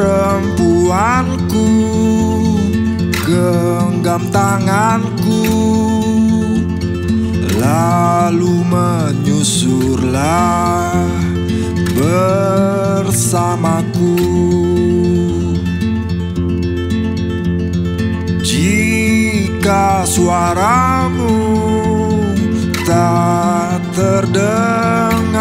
Perempuanku genggam tanganku Lalu menyusurlah bersamaku Jika suaramu tak terdengar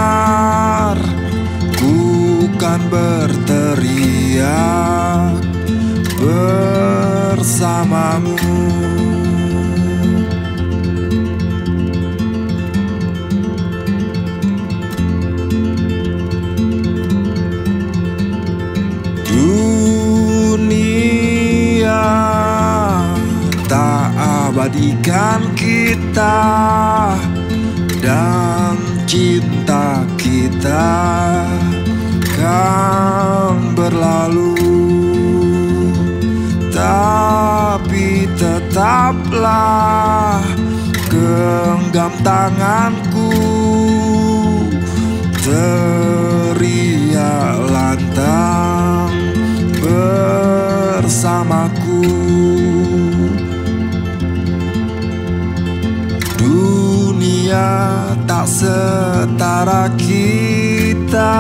Ku kan berteriak bersamamu tak abadikan kita Dan cinta kita kan berlalu. Tapi tetaplah genggam tanganku Teriak lantang bersamaku tak setara kita.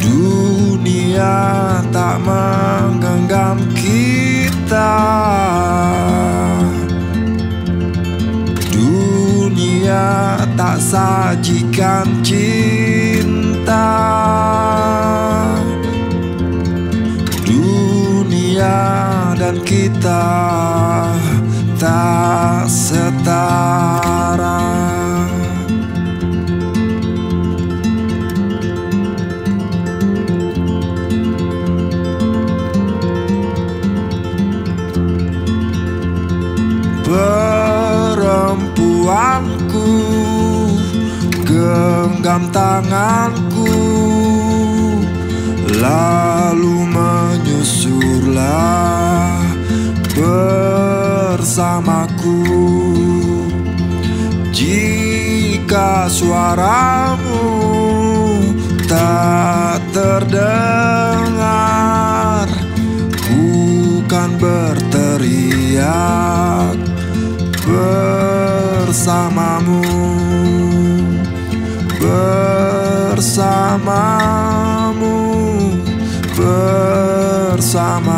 Dunia tak menggenggam kita. Dunia tak sajikan cinta. Dunia dan kita Perempuanku genggam tanganku Lalu menyusurlah bersamaku. Jika suaramu tak terdengar Ku kan berteriak bersamamu. Bersamamu. Bersamamu